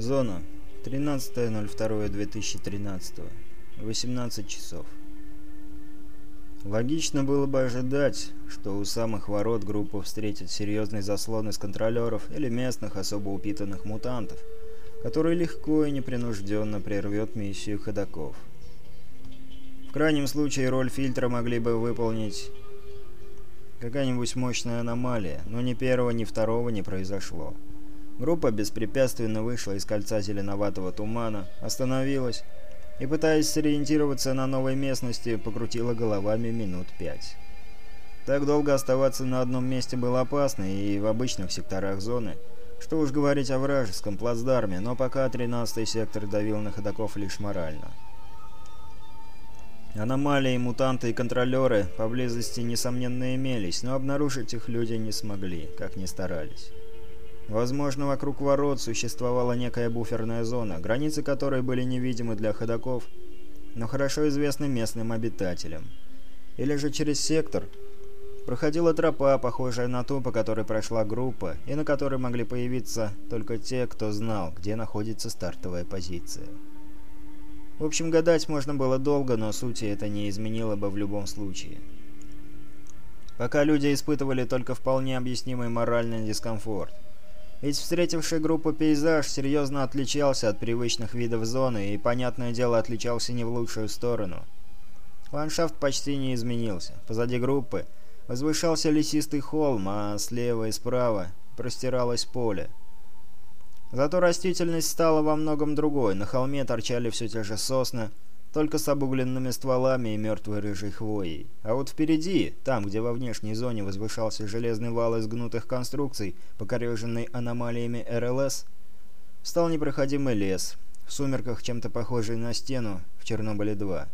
Зона. 13.02.2013. 18 часов. Логично было бы ожидать, что у самых ворот группу встретит серьезный заслон из контролеров или местных особо упитанных мутантов, который легко и непринужденно прервет миссию ходаков. В крайнем случае роль фильтра могли бы выполнить какая-нибудь мощная аномалия, но ни первого, ни второго не произошло. Группа беспрепятственно вышла из кольца зеленоватого тумана, остановилась и, пытаясь сориентироваться на новой местности, покрутила головами минут пять. Так долго оставаться на одном месте было опасно и в обычных секторах зоны, что уж говорить о вражеском плацдарме, но пока 13-й сектор давил на ходоков лишь морально. Аномалии, мутанты и контролеры поблизости, несомненно, имелись, но обнаружить их люди не смогли, как ни старались. Возможно, вокруг ворот существовала некая буферная зона, границы которой были невидимы для ходоков, но хорошо известны местным обитателям. Или же через сектор проходила тропа, похожая на ту, по которой прошла группа, и на которой могли появиться только те, кто знал, где находится стартовая позиция. В общем, гадать можно было долго, но сути это не изменило бы в любом случае. Пока люди испытывали только вполне объяснимый моральный дискомфорт – ведь встретившая группу пейзаж серьезно отличался от привычных видов зоны и, понятное дело, отличался не в лучшую сторону. Ландшафт почти не изменился. Позади группы возвышался лесистый холм, а слева и справа простиралось поле. Зато растительность стала во многом другой. На холме торчали все те же сосны, только с обугленными стволами и мертвой рыжей хвоей. А вот впереди, там, где во внешней зоне возвышался железный вал из гнутых конструкций, покореженный аномалиями РЛС, стал непроходимый лес, в сумерках чем-то похожий на стену в Чернобыле-2.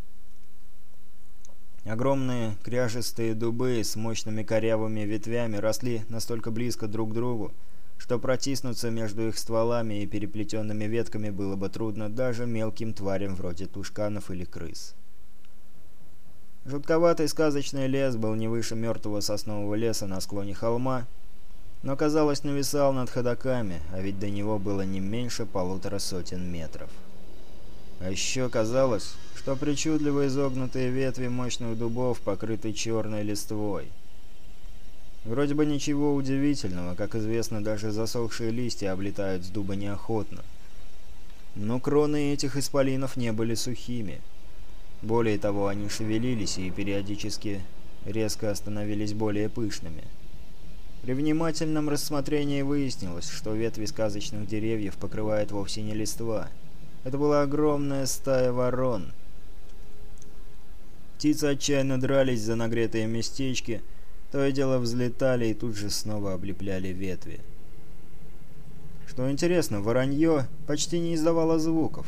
Огромные кряжестые дубы с мощными корявыми ветвями росли настолько близко друг к другу, что протиснуться между их стволами и переплетенными ветками было бы трудно даже мелким тварям вроде тушканов или крыс. Жутковатый сказочный лес был не выше мертвого соснового леса на склоне холма, но, казалось, нависал над ходоками, а ведь до него было не меньше полутора сотен метров. А еще казалось, что причудливо изогнутые ветви мощных дубов покрыты черной листвой – Вроде бы ничего удивительного, как известно, даже засохшие листья облетают с дуба неохотно. Но кроны этих исполинов не были сухими. Более того, они шевелились и периодически резко становились более пышными. При внимательном рассмотрении выяснилось, что ветви сказочных деревьев покрывает вовсе не листва. Это была огромная стая ворон. Птицы отчаянно дрались за нагретые местечки, то и дело взлетали и тут же снова облепляли ветви. Что интересно, воронье почти не издавало звуков.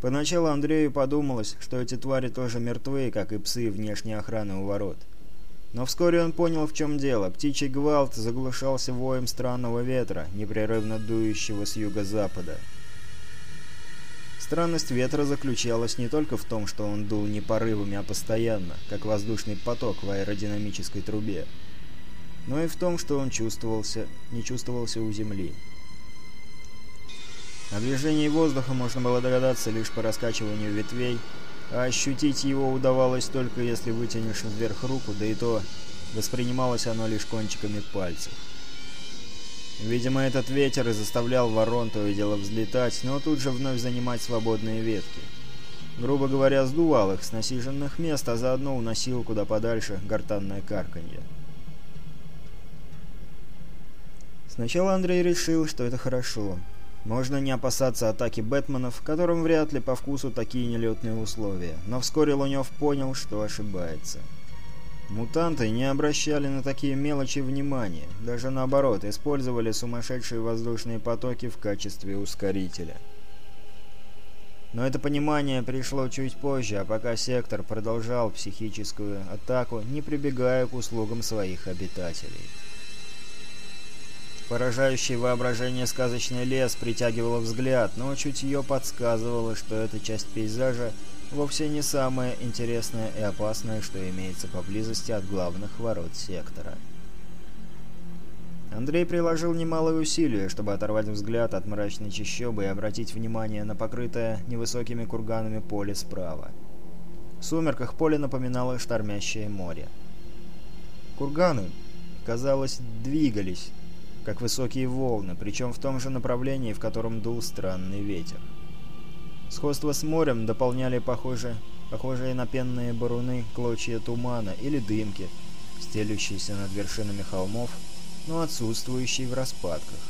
Поначалу Андрею подумалось, что эти твари тоже мертвые, как и псы внешней охраны у ворот. Но вскоре он понял, в чем дело. Птичий гвалт заглушался воем странного ветра, непрерывно дующего с юго-запада. Странность ветра заключалась не только в том, что он дул не порывами, а постоянно, как воздушный поток в аэродинамической трубе, но и в том, что он чувствовался, не чувствовался у Земли. О движении воздуха можно было догадаться лишь по раскачиванию ветвей, а ощутить его удавалось только если вытянешь вверх руку, да и то воспринималось оно лишь кончиками пальцев. Видимо, этот ветер и заставлял ворон то и дело взлетать, но тут же вновь занимать свободные ветки. Грубо говоря, сдувал их с насиженных мест, а заодно уносил куда подальше гортанное карканье. Сначала Андрей решил, что это хорошо. Можно не опасаться атаки Бэтменов, которым вряд ли по вкусу такие нелетные условия, но вскоре Лунев понял, что ошибается. Мутанты не обращали на такие мелочи внимания, даже наоборот, использовали сумасшедшие воздушные потоки в качестве ускорителя. Но это понимание пришло чуть позже, а пока сектор продолжал психическую атаку, не прибегая к услугам своих обитателей. Поражающее воображение сказочный лес притягивало взгляд, но чутье подсказывало, что эта часть пейзажа вовсе не самое интересное и опасное, что имеется поблизости от главных ворот сектора. Андрей приложил немалые усилия, чтобы оторвать взгляд от мрачной чащобы и обратить внимание на покрытое невысокими курганами поле справа. В сумерках поле напоминало штормящее море. Курганы, казалось, двигались, как высокие волны, причем в том же направлении, в котором дул странный ветер. Сходство с морем дополняли похожие, похожие на пенные баруны клочья тумана или дымки, стелющиеся над вершинами холмов, но отсутствующие в распадках.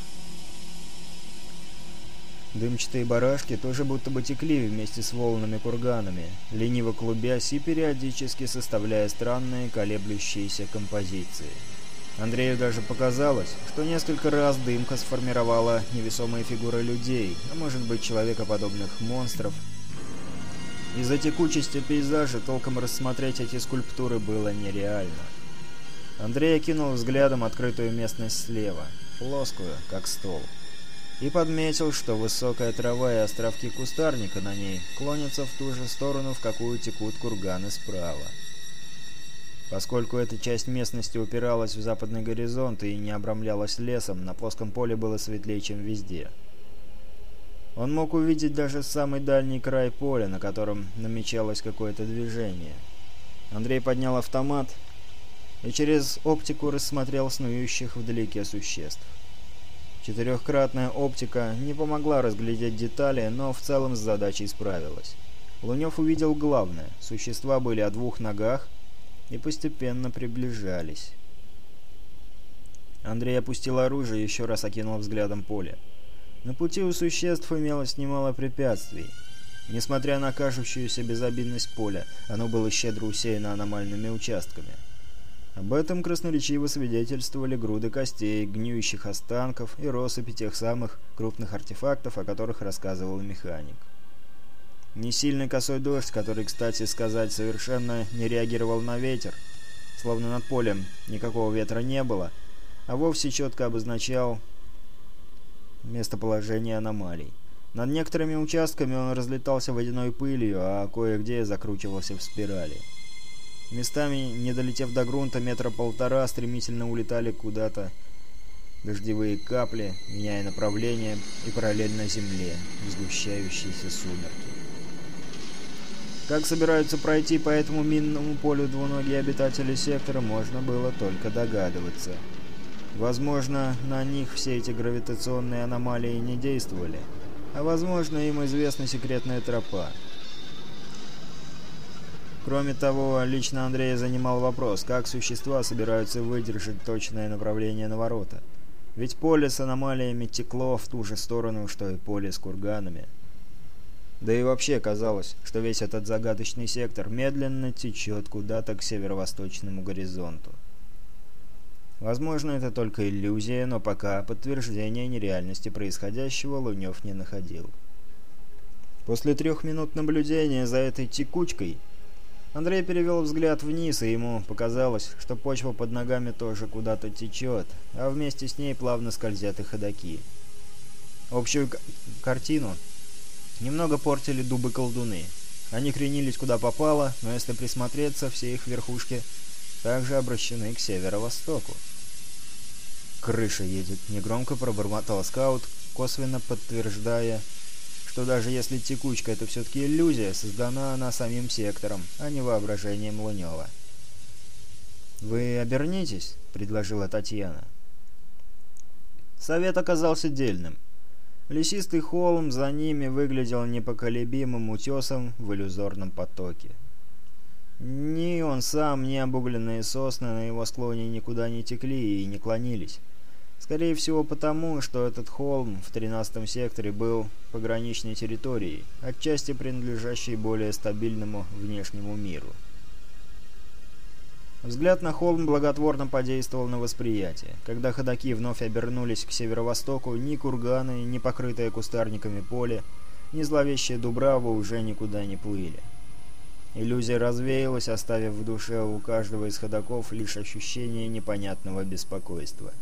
Дымчатые барашки тоже будто бы текли вместе с волнами-курганами, лениво клубясь и периодически составляя странные колеблющиеся композиции. Андрею даже показалось, что несколько раз дымка сформировала невесомые фигуры людей, а может быть человекоподобных монстров. Из-за текучести пейзажа толком рассмотреть эти скульптуры было нереально. Андрей окинул взглядом открытую местность слева, плоскую, как стол, и подметил, что высокая трава и островки кустарника на ней клонятся в ту же сторону, в какую текут курганы справа. Поскольку эта часть местности упиралась в западный горизонт и не обрамлялась лесом, на плоском поле было светлее, чем везде. Он мог увидеть даже самый дальний край поля, на котором намечалось какое-то движение. Андрей поднял автомат и через оптику рассмотрел снующих вдалеке существ. Четырехкратная оптика не помогла разглядеть детали, но в целом с задачей справилась. Лунев увидел главное – существа были о двух ногах, и постепенно приближались. Андрей опустил оружие и еще раз окинул взглядом поле. На пути у существ имелось немало препятствий. Несмотря на кажущуюся безобидность поля, оно было щедро усеяно аномальными участками. Об этом красноречиво свидетельствовали груды костей, гниющих останков и россыпи тех самых крупных артефактов, о которых рассказывал механик. Несильный косой дождь, который, кстати сказать, совершенно не реагировал на ветер, словно над полем никакого ветра не было, а вовсе четко обозначал местоположение аномалий. Над некоторыми участками он разлетался водяной пылью, а кое-где закручивался в спирали. Местами, не долетев до грунта метра полтора, стремительно улетали куда-то дождевые капли, меняя направление и параллельно земле, сгущающиеся сумерки. Как собираются пройти по этому минному полю двуногие обитатели сектора, можно было только догадываться. Возможно, на них все эти гравитационные аномалии не действовали, а возможно, им известна секретная тропа. Кроме того, лично Андрей занимал вопрос, как существа собираются выдержать точное направление на ворота. Ведь поле с аномалиями текло в ту же сторону, что и поле с курганами. Да и вообще казалось, что весь этот загадочный сектор медленно течет куда-то к северо-восточному горизонту. Возможно, это только иллюзия, но пока подтверждения нереальности происходящего Лунев не находил. После трех минут наблюдения за этой текучкой Андрей перевел взгляд вниз, и ему показалось, что почва под ногами тоже куда-то течет, а вместе с ней плавно скользят и ходоки. Общую картину Немного портили дубы колдуны. Они кренились куда попало, но если присмотреться, все их верхушки также обращены к северо-востоку. «Крыша едет», — негромко пробормотал скаут, косвенно подтверждая, что даже если текучка — это все-таки иллюзия, создана она самим сектором, а не воображением Лунева. «Вы обернитесь», — предложила Татьяна. Совет оказался дельным. Лесистый холм за ними выглядел непоколебимым утесом в иллюзорном потоке. Ни он сам, ни обугленные сосны на его склоне никуда не текли и не клонились. Скорее всего потому, что этот холм в 13 секторе был пограничной территорией, отчасти принадлежащей более стабильному внешнему миру. Взгляд на холм благотворно подействовал на восприятие. Когда ходаки вновь обернулись к северо-востоку, ни курганы, ни покрытое кустарниками поле, ни зловещая Дубрава уже никуда не плыли. Иллюзия развеялась, оставив в душе у каждого из ходаков лишь ощущение непонятного беспокойства.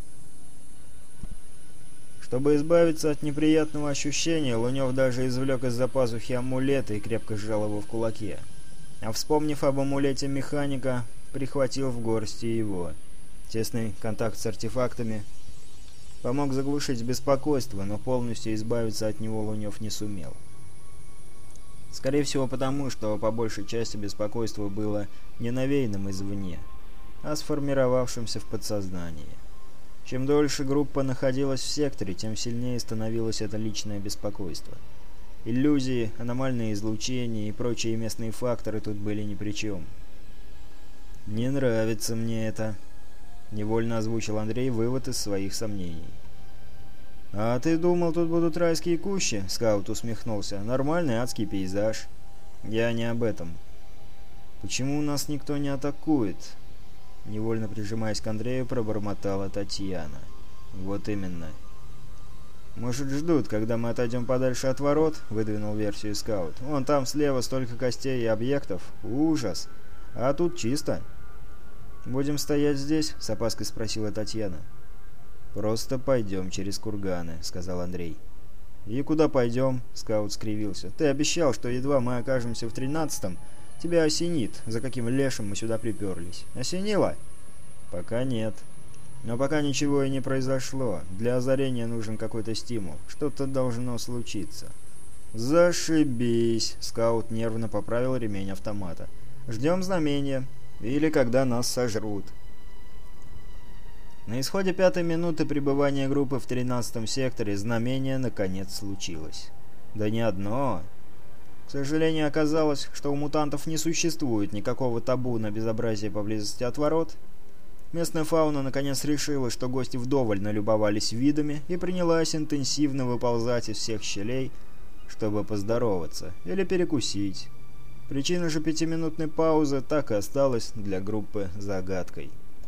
Чтобы избавиться от неприятного ощущения, Лунев даже извлек из-за пазухи амулет и крепко сжал его в кулаке. А вспомнив об амулете механика, прихватил в горсти его. Тесный контакт с артефактами помог заглушить беспокойство, но полностью избавиться от него Лунев не сумел. Скорее всего потому, что по большей части беспокойство было не навеянным извне, а сформировавшимся в подсознании. Чем дольше группа находилась в секторе, тем сильнее становилось это личное беспокойство. Иллюзии, аномальные излучения и прочие местные факторы тут были ни при чем. «Не нравится мне это», — невольно озвучил Андрей вывод из своих сомнений. «А ты думал, тут будут райские кущи?» — скаут усмехнулся. «Нормальный адский пейзаж». «Я не об этом». «Почему нас никто не атакует?» Невольно прижимаясь к Андрею, пробормотала Татьяна. «Вот именно». «Может, ждут, когда мы отойдем подальше от ворот?» — выдвинул версию скаут. «Вон там слева столько костей и объектов. Ужас!» А тут чисто. «Будем стоять здесь?» — с опаской спросила Татьяна. «Просто пойдем через курганы», — сказал Андрей. «И куда пойдем?» — скаут скривился. «Ты обещал, что едва мы окажемся в тринадцатом, тебя осенит, за каким лешим мы сюда приперлись. Осенило?» «Пока нет», но пока ничего и не произошло. Для озарения нужен какой-то стимул. Что-то должно случиться. «Зашибись!» — скаут нервно поправил ремень автомата. Ждем знамения. Или когда нас сожрут. На исходе пятой минуты пребывания группы в 13-м секторе знамение наконец случилось. Да не одно. К сожалению, оказалось, что у мутантов не существует никакого табу на безобразие поблизости от ворот. Местная фауна наконец решила, что гости вдоволь налюбовались видами и принялась интенсивно выползать из всех щелей, чтобы поздороваться или перекусить. Причина же пятиминутной паузы так и осталась для группы загадкой.